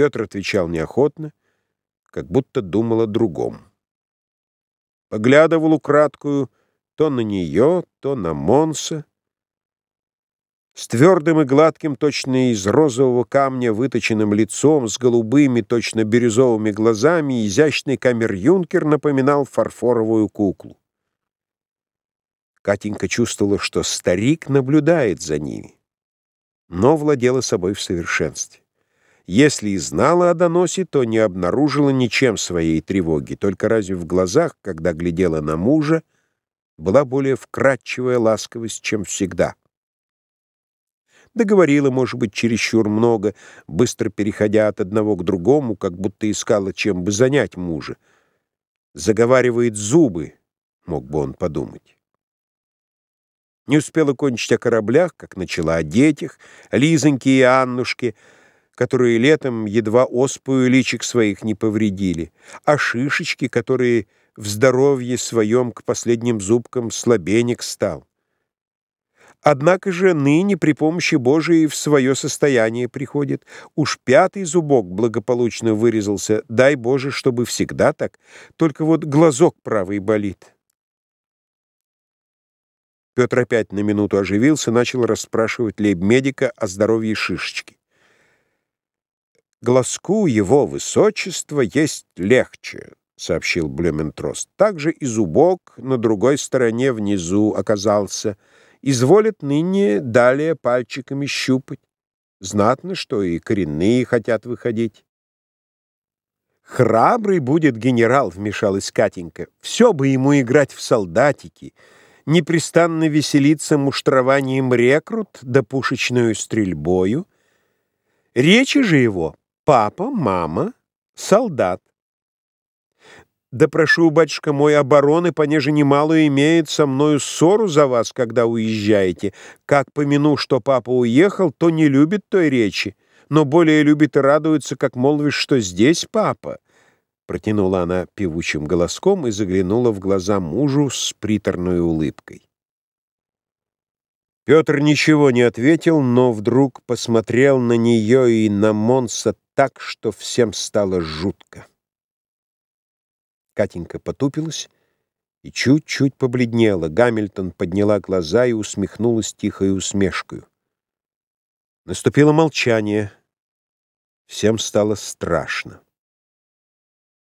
Петр отвечал неохотно, как будто думал о другом. Поглядывал украдкую то на нее, то на Монса. С твердым и гладким, точно из розового камня, выточенным лицом, с голубыми, точно бирюзовыми глазами, изящный камер-юнкер напоминал фарфоровую куклу. Катенька чувствовала, что старик наблюдает за ними, но владела собой в совершенстве. Если и знала о доносе, то не обнаружила ничем своей тревоги, только разве в глазах, когда глядела на мужа, была более вкрадчивая ласковость, чем всегда. Договорила, может быть, чересчур много, быстро переходя от одного к другому, как будто искала, чем бы занять мужа. Заговаривает зубы, мог бы он подумать. Не успела кончить о кораблях, как начала о детях, Лизоньке и Аннушке, которые летом едва оспую личик своих не повредили, а шишечки, которые в здоровье своем к последним зубкам слабенек стал. Однако же ныне при помощи Божией в свое состояние приходит. Уж пятый зубок благополучно вырезался, дай Боже, чтобы всегда так, только вот глазок правый болит. Петр опять на минуту оживился, начал расспрашивать лейб-медика о здоровье шишечки. «Глазку его высочества есть легче», — сообщил Блюментрост. «Также и зубок на другой стороне внизу оказался. Изволят ныне далее пальчиками щупать. Знатно, что и коренные хотят выходить». «Храбрый будет генерал», — вмешалась Катенька. «Все бы ему играть в солдатики» непрестанно веселиться муштрованием рекрут да пушечную стрельбою. Речи же его — папа, мама, солдат. Да прошу, батюшка мой, обороны, понеже немало имеет со мною ссору за вас, когда уезжаете. Как помяну, что папа уехал, то не любит той речи, но более любит и радуется, как молвишь, что здесь папа. Протянула она певучим голоском и заглянула в глаза мужу с приторной улыбкой. Петр ничего не ответил, но вдруг посмотрел на нее и на Монса так, что всем стало жутко. Катенька потупилась и чуть-чуть побледнела. Гамильтон подняла глаза и усмехнулась тихой усмешкой. Наступило молчание. Всем стало страшно.